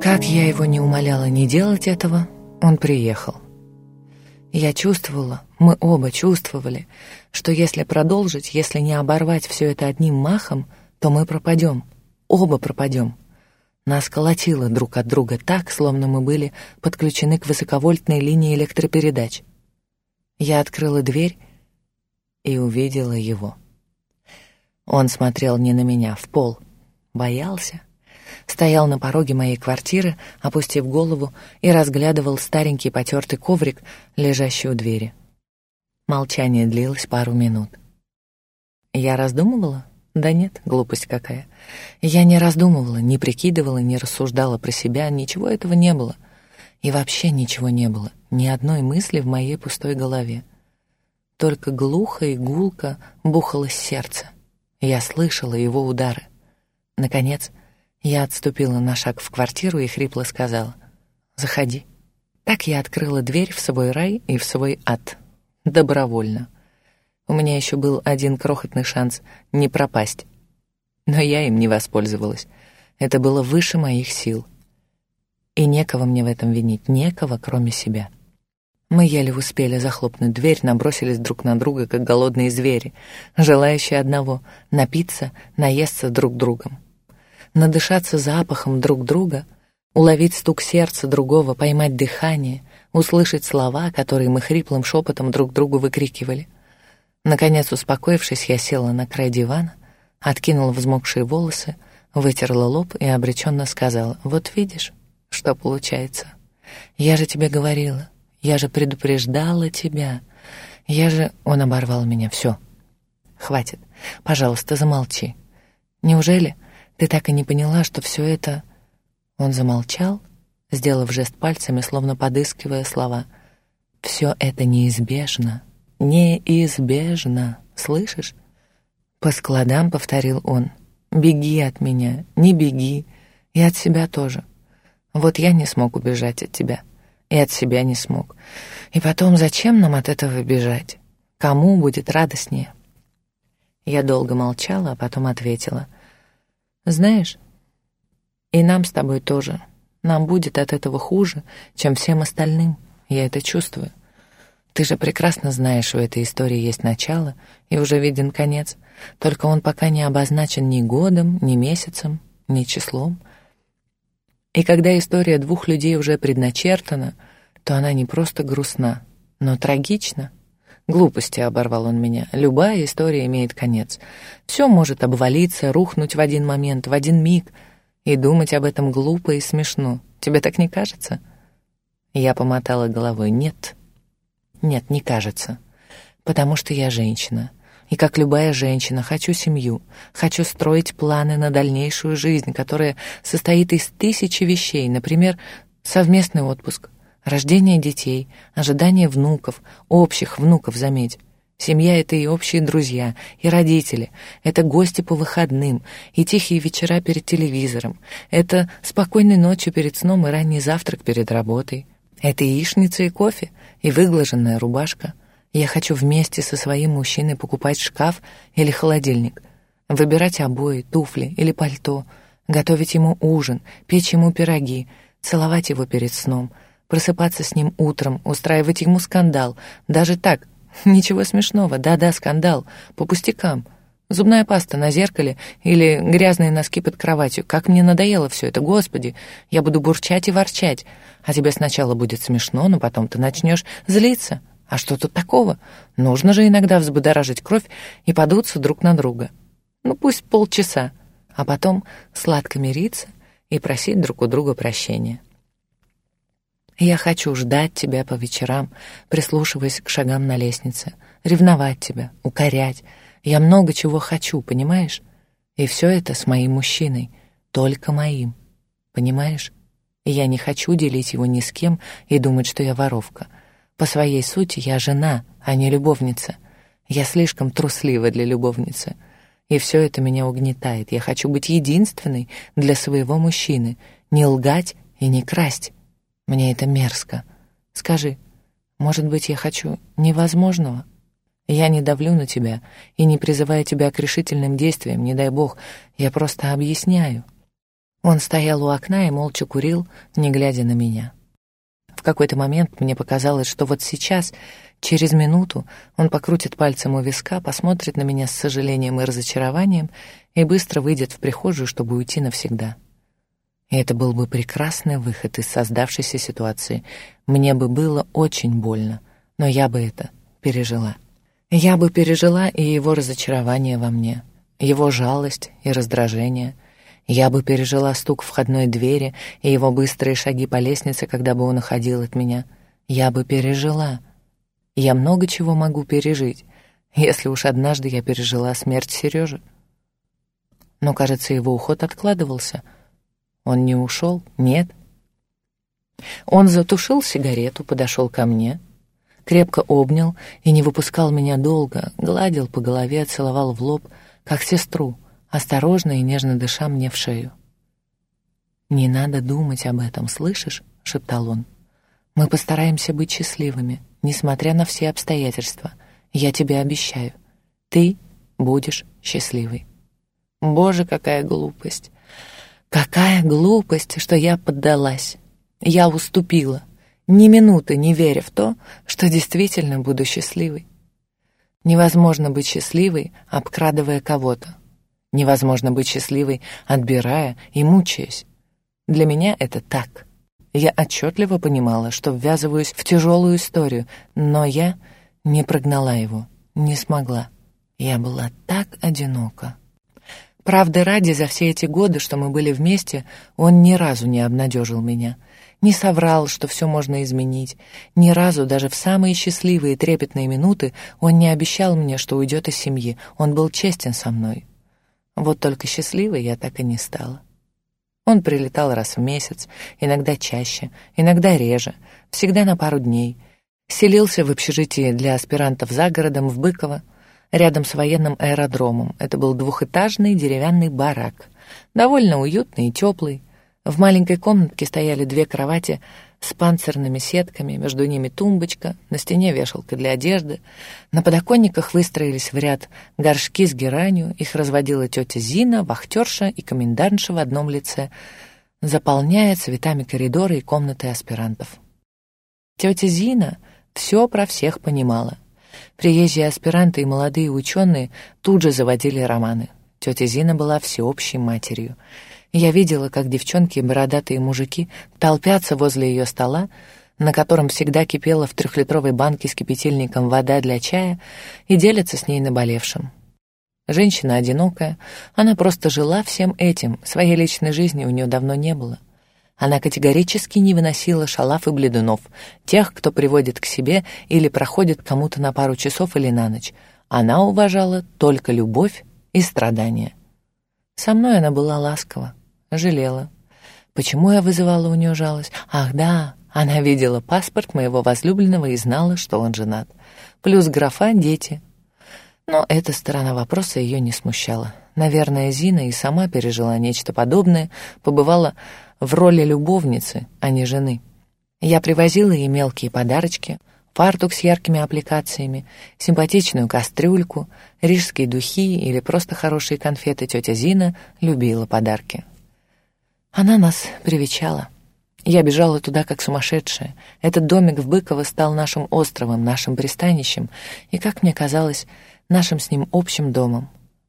Как я его не умоляла не делать этого, он приехал. Я чувствовала, мы оба чувствовали, что если продолжить, если не оборвать все это одним махом, то мы пропадем, оба пропадем. Нас колотило друг от друга так, словно мы были подключены к высоковольтной линии электропередач. Я открыла дверь и увидела его. Он смотрел не на меня, в пол, боялся стоял на пороге моей квартиры, опустив голову, и разглядывал старенький потертый коврик, лежащий у двери. Молчание длилось пару минут. Я раздумывала? Да нет, глупость какая. Я не раздумывала, не прикидывала, не рассуждала про себя, ничего этого не было. И вообще ничего не было, ни одной мысли в моей пустой голове. Только глухо и гулко бухалось сердце. Я слышала его удары. Наконец, я отступила на шаг в квартиру и хрипло сказала «Заходи». Так я открыла дверь в свой рай и в свой ад. Добровольно. У меня еще был один крохотный шанс не пропасть. Но я им не воспользовалась. Это было выше моих сил. И некого мне в этом винить, некого, кроме себя. Мы еле успели захлопнуть дверь, набросились друг на друга, как голодные звери, желающие одного — напиться, наесться друг другом надышаться запахом друг друга, уловить стук сердца другого, поймать дыхание, услышать слова, которые мы хриплым шепотом друг другу выкрикивали. Наконец, успокоившись, я села на край дивана, откинула взмокшие волосы, вытерла лоб и обреченно сказала, «Вот видишь, что получается. Я же тебе говорила, я же предупреждала тебя. Я же...» Он оборвал меня. «Все, хватит. Пожалуйста, замолчи. Неужели ты так и не поняла, что все это...» Он замолчал, сделав жест пальцами, словно подыскивая слова. «Все это неизбежно, неизбежно, слышишь?» По складам повторил он. «Беги от меня, не беги, и от себя тоже. Вот я не смог убежать от тебя, и от себя не смог. И потом, зачем нам от этого бежать? Кому будет радостнее?» Я долго молчала, а потом ответила — знаешь, и нам с тобой тоже. Нам будет от этого хуже, чем всем остальным. Я это чувствую. Ты же прекрасно знаешь, у этой истории есть начало и уже виден конец, только он пока не обозначен ни годом, ни месяцем, ни числом. И когда история двух людей уже предначертана, то она не просто грустна, но трагична — Глупости оборвал он меня. Любая история имеет конец. Все может обвалиться, рухнуть в один момент, в один миг. И думать об этом глупо и смешно. Тебе так не кажется? Я помотала головой. Нет. Нет, не кажется. Потому что я женщина. И как любая женщина, хочу семью, хочу строить планы на дальнейшую жизнь, которая состоит из тысячи вещей, например, совместный отпуск, Рождение детей, ожидание внуков, общих внуков, заметь. Семья — это и общие друзья, и родители, это гости по выходным, и тихие вечера перед телевизором, это спокойной ночью перед сном и ранний завтрак перед работой. Это яичница и кофе, и выглаженная рубашка. Я хочу вместе со своим мужчиной покупать шкаф или холодильник, выбирать обои, туфли или пальто, готовить ему ужин, печь ему пироги, целовать его перед сном — просыпаться с ним утром, устраивать ему скандал. Даже так, ничего смешного, да-да, скандал, по пустякам. Зубная паста на зеркале или грязные носки под кроватью. Как мне надоело все это, господи. Я буду бурчать и ворчать. А тебе сначала будет смешно, но потом ты начнешь злиться. А что тут такого? Нужно же иногда взбудоражить кровь и подуться друг на друга. Ну, пусть полчаса. А потом сладко мириться и просить друг у друга прощения. Я хочу ждать тебя по вечерам, прислушиваясь к шагам на лестнице, ревновать тебя, укорять. Я много чего хочу, понимаешь? И все это с моим мужчиной, только моим. Понимаешь? И я не хочу делить его ни с кем и думать, что я воровка. По своей сути я жена, а не любовница. Я слишком труслива для любовницы. И все это меня угнетает. Я хочу быть единственной для своего мужчины, не лгать и не красть. Мне это мерзко. Скажи, может быть, я хочу невозможного?» Я не давлю на тебя и не призываю тебя к решительным действиям, не дай бог, я просто объясняю. Он стоял у окна и молча курил, не глядя на меня. В какой-то момент мне показалось, что вот сейчас, через минуту, он покрутит пальцем у виска, посмотрит на меня с сожалением и разочарованием и быстро выйдет в прихожую, чтобы уйти навсегда. И это был бы прекрасный выход из создавшейся ситуации. Мне бы было очень больно, но я бы это пережила. Я бы пережила и его разочарование во мне, его жалость и раздражение. Я бы пережила стук входной двери и его быстрые шаги по лестнице, когда бы он уходил от меня. Я бы пережила. Я много чего могу пережить, если уж однажды я пережила смерть Сережи. Но, кажется, его уход откладывался — он не ушел? Нет. Он затушил сигарету, подошел ко мне, крепко обнял и не выпускал меня долго, гладил по голове, целовал в лоб, как сестру, осторожно и нежно дыша мне в шею. «Не надо думать об этом, слышишь?» — шептал он. «Мы постараемся быть счастливыми, несмотря на все обстоятельства. Я тебе обещаю. Ты будешь счастливой». Боже, какая глупость! Какая глупость, что я поддалась. Я уступила, ни минуты не веря в то, что действительно буду счастливой. Невозможно быть счастливой, обкрадывая кого-то. Невозможно быть счастливой, отбирая и мучаясь. Для меня это так. Я отчетливо понимала, что ввязываюсь в тяжелую историю, но я не прогнала его, не смогла. Я была так одинока. Правда, ради за все эти годы, что мы были вместе, он ни разу не обнадежил меня. Не соврал, что все можно изменить. Ни разу, даже в самые счастливые трепетные минуты, он не обещал мне, что уйдет из семьи. Он был честен со мной. Вот только счастливой я так и не стала. Он прилетал раз в месяц, иногда чаще, иногда реже, всегда на пару дней. Селился в общежитии для аспирантов за городом, в Быково, рядом с военным аэродромом. Это был двухэтажный деревянный барак, довольно уютный и теплый. В маленькой комнатке стояли две кровати с панцирными сетками, между ними тумбочка, на стене вешалка для одежды. На подоконниках выстроились в ряд горшки с геранью, их разводила тетя Зина, вахтерша и комендантша в одном лице, заполняя цветами коридоры и комнаты аспирантов. Тетя Зина все про всех понимала — Приезжие аспиранты и молодые ученые тут же заводили романы. Тетя Зина была всеобщей матерью. Я видела, как девчонки и бородатые мужики толпятся возле ее стола, на котором всегда кипела в трехлитровой банке с кипятильником вода для чая, и делятся с ней наболевшим. Женщина одинокая, она просто жила всем этим, своей личной жизни у нее давно не было. Она категорически не выносила шалав и бледунов, тех, кто приводит к себе или проходит кому-то на пару часов или на ночь. Она уважала только любовь и страдания. Со мной она была ласкова, жалела. Почему я вызывала у нее жалость? Ах, да, она видела паспорт моего возлюбленного и знала, что он женат. Плюс графа «дети». Но эта сторона вопроса ее не смущала. Наверное, Зина и сама пережила нечто подобное, побывала в роли любовницы, а не жены. Я привозила ей мелкие подарочки, фартук с яркими аппликациями, симпатичную кастрюльку, рижские духи или просто хорошие конфеты тетя Зина любила подарки. Она нас привечала. Я бежала туда как сумасшедшая. Этот домик в Быково стал нашим островом, нашим пристанищем и, как мне казалось, нашим с ним общим домом.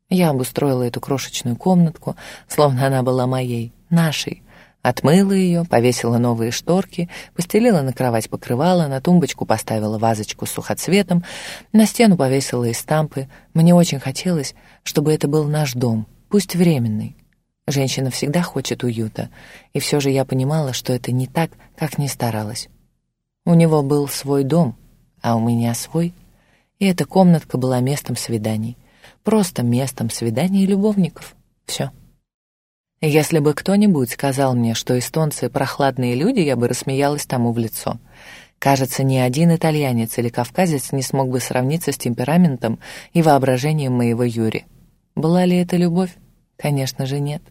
Я обустроила эту крошечную комнатку, словно она была моей, нашей, Отмыла ее, повесила новые шторки, постелила на кровать покрывало, на тумбочку поставила вазочку с сухоцветом, на стену повесила и стампы. Мне очень хотелось, чтобы это был наш дом, пусть временный. Женщина всегда хочет уюта, и все же я понимала, что это не так, как ни старалась. У него был свой дом, а у меня свой, и эта комнатка была местом свиданий. Просто местом свиданий любовников. Все. Если бы кто-нибудь сказал мне, что эстонцы — прохладные люди, я бы рассмеялась тому в лицо. Кажется, ни один итальянец или кавказец не смог бы сравниться с темпераментом и воображением моего Юри. Была ли это любовь? Конечно же, нет.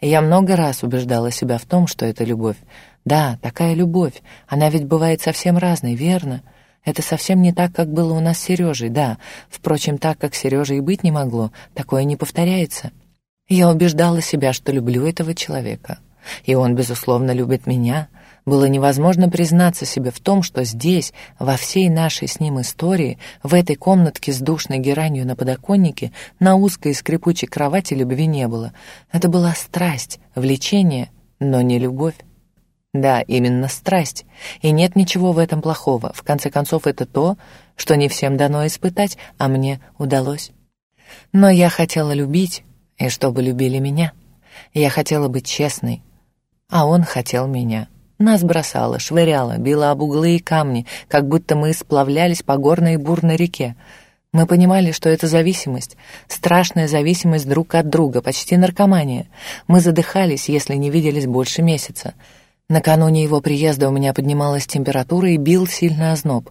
Я много раз убеждала себя в том, что это любовь. Да, такая любовь. Она ведь бывает совсем разной, верно? Это совсем не так, как было у нас с Сережей, да. Впрочем, так, как Сережа и быть не могло, такое не повторяется. Я убеждала себя, что люблю этого человека. И он, безусловно, любит меня. Было невозможно признаться себе в том, что здесь, во всей нашей с ним истории, в этой комнатке с душной геранью на подоконнике, на узкой и скрипучей кровати любви не было. Это была страсть, влечение, но не любовь. Да, именно страсть. И нет ничего в этом плохого. В конце концов, это то, что не всем дано испытать, а мне удалось. Но я хотела любить, и чтобы любили меня. Я хотела быть честной, а он хотел меня. Нас бросало, швыряло, било об углы и камни, как будто мы сплавлялись по горной и бурной реке. Мы понимали, что это зависимость, страшная зависимость друг от друга, почти наркомания. Мы задыхались, если не виделись больше месяца. Накануне его приезда у меня поднималась температура и бил сильный озноб.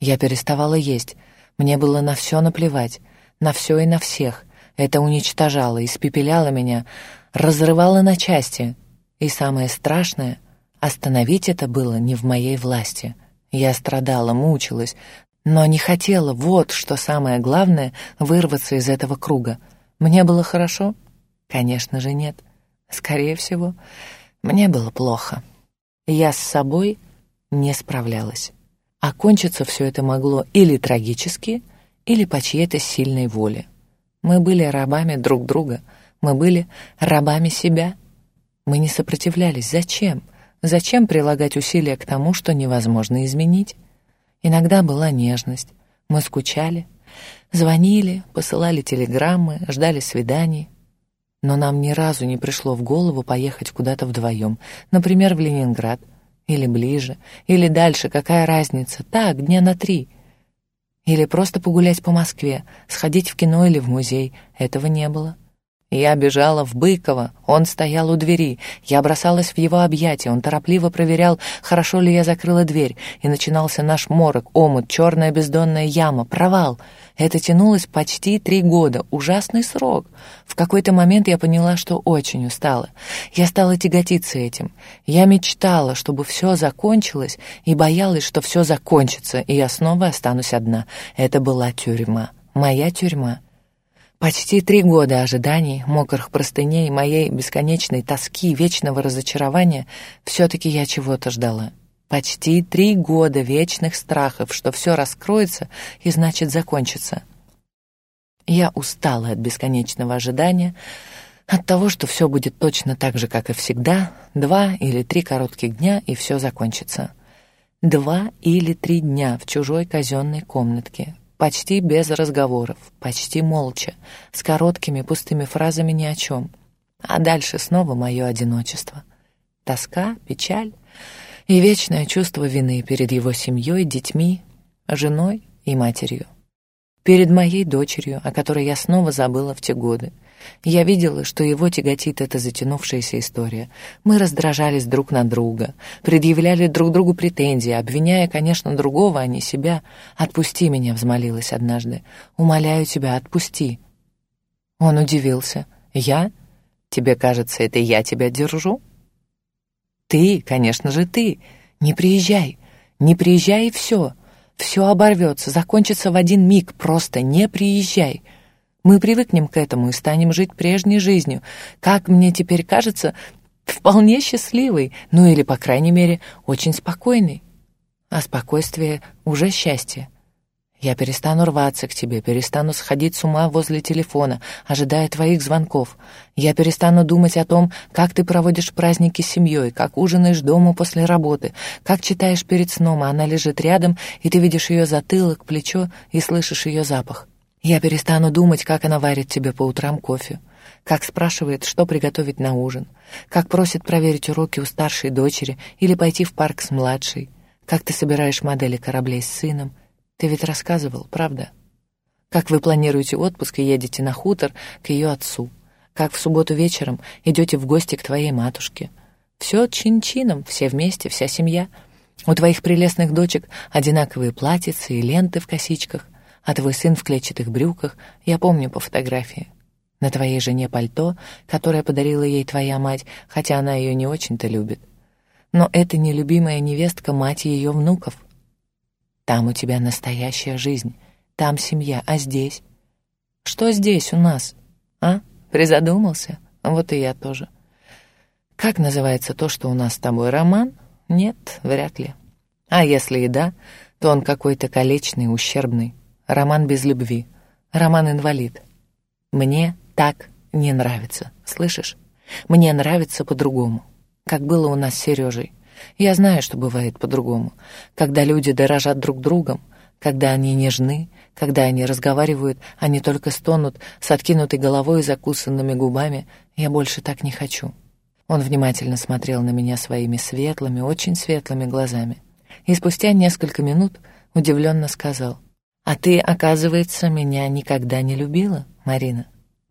Я переставала есть. Мне было на все наплевать, на все и на всех. Это уничтожало, испепеляло меня, разрывало на части. И самое страшное — остановить это было не в моей власти. Я страдала, мучилась, но не хотела, вот что самое главное, вырваться из этого круга. Мне было хорошо? Конечно же, нет. Скорее всего, мне было плохо. Я с собой не справлялась. Окончиться все это могло или трагически, или по чьей-то сильной воле. Мы были рабами друг друга, мы были рабами себя. Мы не сопротивлялись. Зачем? Зачем прилагать усилия к тому, что невозможно изменить? Иногда была нежность. Мы скучали, звонили, посылали телеграммы, ждали свиданий. Но нам ни разу не пришло в голову поехать куда-то вдвоем, например, в Ленинград, или ближе, или дальше, какая разница, так, дня на три. Или просто погулять по Москве, сходить в кино или в музей, этого не было. Я бежала в Быково, он стоял у двери. Я бросалась в его объятия, он торопливо проверял, хорошо ли я закрыла дверь, и начинался наш морок, омут, черная бездонная яма, провал. Это тянулось почти три года, ужасный срок. В какой-то момент я поняла, что очень устала. Я стала тяготиться этим. Я мечтала, чтобы все закончилось, и боялась, что все закончится, и я снова останусь одна. Это была тюрьма, моя тюрьма. Почти три года ожиданий, мокрых простыней, моей бесконечной тоски, вечного разочарования, все-таки я чего-то ждала. Почти три года вечных страхов, что все раскроется и значит закончится. Я устала от бесконечного ожидания, от того, что все будет точно так же, как и всегда, два или три коротких дня, и все закончится. Два или три дня в чужой казенной комнатке, почти без разговоров, почти молча, с короткими пустыми фразами ни о чем. А дальше снова мое одиночество. Тоска, печаль и вечное чувство вины перед его семьей, детьми, женой и матерью. Перед моей дочерью, о которой я снова забыла в те годы, я видела, что его тяготит эта затянувшаяся история. Мы раздражались друг на друга, предъявляли друг другу претензии, обвиняя, конечно, другого, а не себя. «Отпусти меня», — взмолилась однажды. «Умоляю тебя, отпусти». Он удивился. «Я? Тебе кажется, это я тебя держу?» «Ты, конечно же, ты. Не приезжай. Не приезжай, и все. Все оборвется, закончится в один миг. Просто не приезжай». Мы привыкнем к этому и станем жить прежней жизнью. Как мне теперь кажется, вполне счастливой, ну или, по крайней мере, очень спокойной. А спокойствие уже счастье. Я перестану рваться к тебе, перестану сходить с ума возле телефона, ожидая твоих звонков. Я перестану думать о том, как ты проводишь праздники с семьей, как ужинаешь дома после работы, как читаешь перед сном, а она лежит рядом, и ты видишь ее затылок, плечо и слышишь ее запах. Я перестану думать, как она варит тебе по утрам кофе, как спрашивает, что приготовить на ужин, как просит проверить уроки у старшей дочери или пойти в парк с младшей, как ты собираешь модели кораблей с сыном. Ты ведь рассказывал, правда? Как вы планируете отпуск и едете на хутор к ее отцу, как в субботу вечером идете в гости к твоей матушке. Все чин-чином, все вместе, вся семья. У твоих прелестных дочек одинаковые платьицы и ленты в косичках, а твой сын в клетчатых брюках, я помню по фотографии. На твоей жене пальто, которое подарила ей твоя мать, хотя она ее не очень-то любит. Но это нелюбимая невестка мать ее внуков. Там у тебя настоящая жизнь, там семья, а здесь? Что здесь у нас? А? Призадумался? Вот и я тоже. Как называется то, что у нас с тобой, роман? Нет, вряд ли. А если и да, то он какой-то колечный, ущербный. Роман без любви. Роман-инвалид. Мне так не нравится, слышишь? Мне нравится по-другому. Как было у нас с Сережей. Я знаю, что бывает по-другому. Когда люди дорожат друг другом, когда они нежны, когда они разговаривают, они только стонут с откинутой головой и закусанными губами. Я больше так не хочу. Он внимательно смотрел на меня своими светлыми, очень светлыми глазами. И спустя несколько минут удивленно сказал, «А ты, оказывается, меня никогда не любила, Марина?»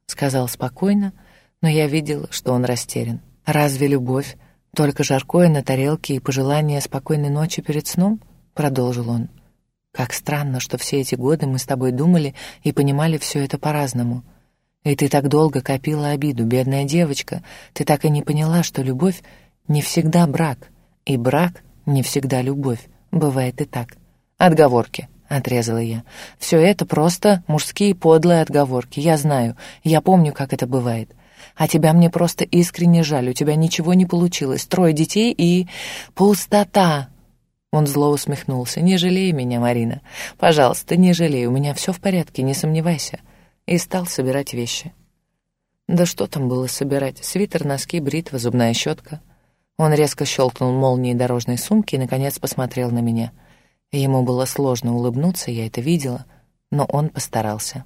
Сказал спокойно, но я видела, что он растерян. «Разве любовь только жаркое на тарелке и пожелание спокойной ночи перед сном?» Продолжил он. «Как странно, что все эти годы мы с тобой думали и понимали все это по-разному. И ты так долго копила обиду, бедная девочка. Ты так и не поняла, что любовь не всегда брак, и брак не всегда любовь. Бывает и так. Отговорки, отрезала я. Все это просто мужские подлые отговорки. Я знаю, я помню, как это бывает. А тебя мне просто искренне жаль. У тебя ничего не получилось. Трое детей и пустота. Он зло усмехнулся. Не жалей меня, Марина. Пожалуйста, не жалей. У меня все в порядке, не сомневайся и стал собирать вещи. Да что там было собирать? Свитер, носки, бритва, зубная щетка. Он резко щелкнул молнией дорожной сумки и, наконец, посмотрел на меня. Ему было сложно улыбнуться, я это видела, но он постарался.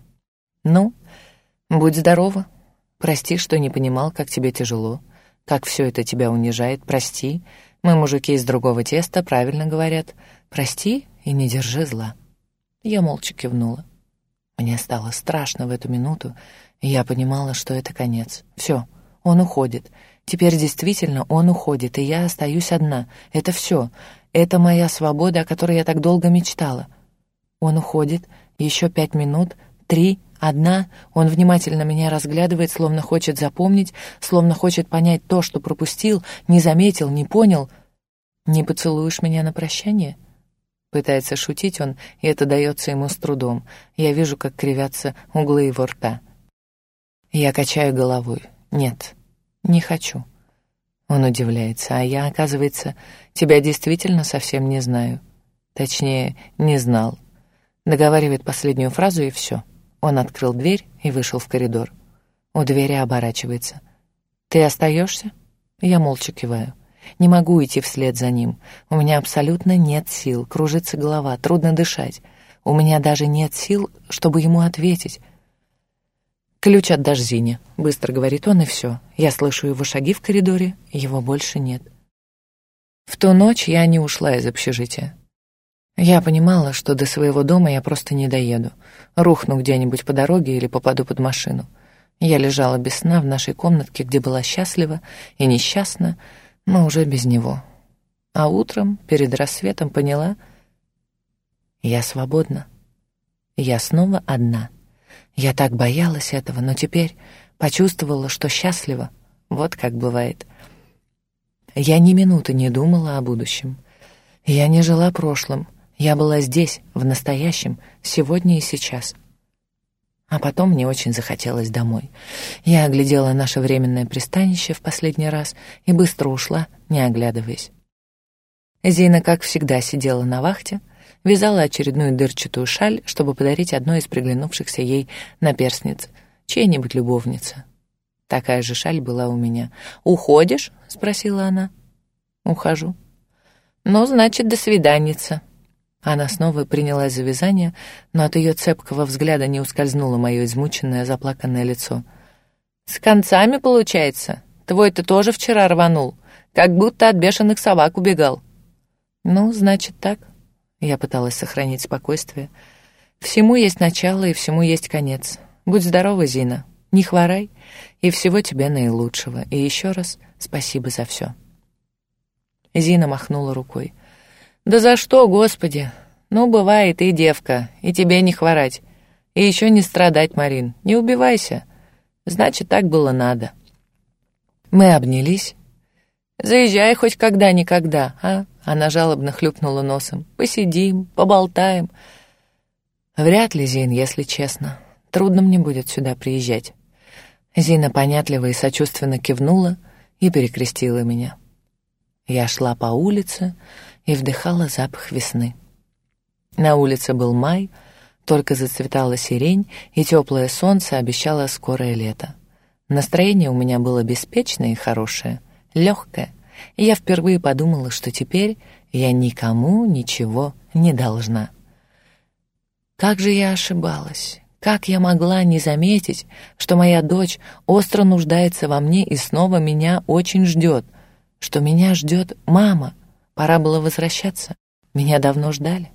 «Ну, будь здорова. Прости, что не понимал, как тебе тяжело, как все это тебя унижает. Прости. Мы, мужики из другого теста, правильно говорят. Прости и не держи зла». Я молча кивнула. Мне стало страшно в эту минуту, и я понимала, что это конец. Все, он уходит. Теперь действительно он уходит, и я остаюсь одна. Это все. Это моя свобода, о которой я так долго мечтала. Он уходит. Еще пять минут, три, одна. Он внимательно меня разглядывает, словно хочет запомнить, словно хочет понять то, что пропустил, не заметил, не понял. «Не поцелуешь меня на прощание?» Пытается шутить он, и это дается ему с трудом. Я вижу, как кривятся углы его рта. Я качаю головой. Нет, не хочу. Он удивляется, а я, оказывается, тебя действительно совсем не знаю. Точнее, не знал. Договаривает последнюю фразу, и все. Он открыл дверь и вышел в коридор. У двери оборачивается. «Ты остаешься?» Я молча киваю. Не могу идти вслед за ним. У меня абсолютно нет сил, кружится голова, трудно дышать. У меня даже нет сил, чтобы ему ответить. «Ключ от Дожзини», — быстро говорит он, и все. Я слышу его шаги в коридоре, его больше нет. В ту ночь я не ушла из общежития. Я понимала, что до своего дома я просто не доеду. Рухну где-нибудь по дороге или попаду под машину. Я лежала без сна в нашей комнатке, где была счастлива и несчастна, но уже без него. А утром, перед рассветом, поняла, я свободна. Я снова одна. Я так боялась этого, но теперь почувствовала, что счастлива. Вот как бывает. Я ни минуты не думала о будущем. Я не жила прошлым. Я была здесь, в настоящем, сегодня и сейчас. А потом мне очень захотелось домой. Я оглядела наше временное пристанище в последний раз и быстро ушла, не оглядываясь. Зина, как всегда, сидела на вахте, вязала очередную дырчатую шаль, чтобы подарить одной из приглянувшихся ей наперсниц, чьей-нибудь любовнице. Такая же шаль была у меня. «Уходишь?» — спросила она. «Ухожу». «Ну, значит, до свиданица», она снова принялась за вязание, но от ее цепкого взгляда не ускользнуло мое измученное, заплаканное лицо. «С концами, получается? Твой-то тоже вчера рванул, как будто от бешеных собак убегал». «Ну, значит, так». Я пыталась сохранить спокойствие. «Всему есть начало и всему есть конец. Будь здорова, Зина, не хворай, и всего тебе наилучшего. И еще раз спасибо за все». Зина махнула рукой. «Да за что, Господи? Ну, бывает, и девка, и тебе не хворать. И еще не страдать, Марин, не убивайся. Значит, так было надо». Мы обнялись. Заезжай хоть когда-никогда, а?» Она жалобно хлюпнула носом. «Посидим, поболтаем». «Вряд ли, Зин, если честно. Трудно мне будет сюда приезжать». Зина понятливо и сочувственно кивнула и перекрестила меня. Я шла по улице и вдыхала запах весны. На улице был май, только зацветала сирень, и теплое солнце обещало скорое лето. Настроение у меня было беспечное и хорошее, легкое, я впервые подумала, что теперь я никому ничего не должна. Как же я ошибалась! Как я могла не заметить, что моя дочь остро нуждается во мне и снова меня очень ждет, что меня ждет мама? Пора было возвращаться. Меня давно ждали.